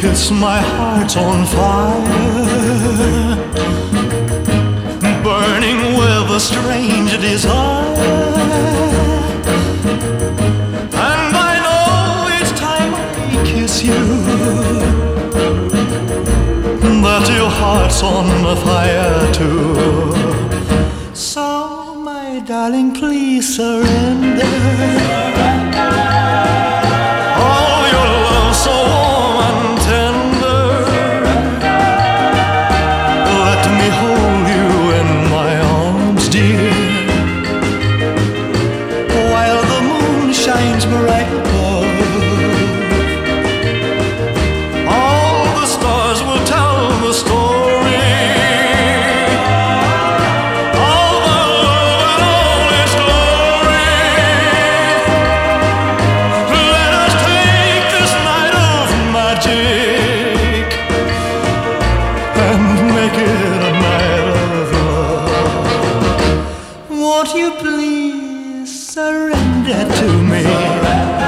kiss, my heart's on fire, burning with a strange desire. And I know each time I kiss you that your heart's on fire too. So, my darling, please surrender. Shines bright. All the stars will tell the story. All the love and all its glory. Let us take this night of magic and make it a night of love. Won't you please surrender to me. Surrender.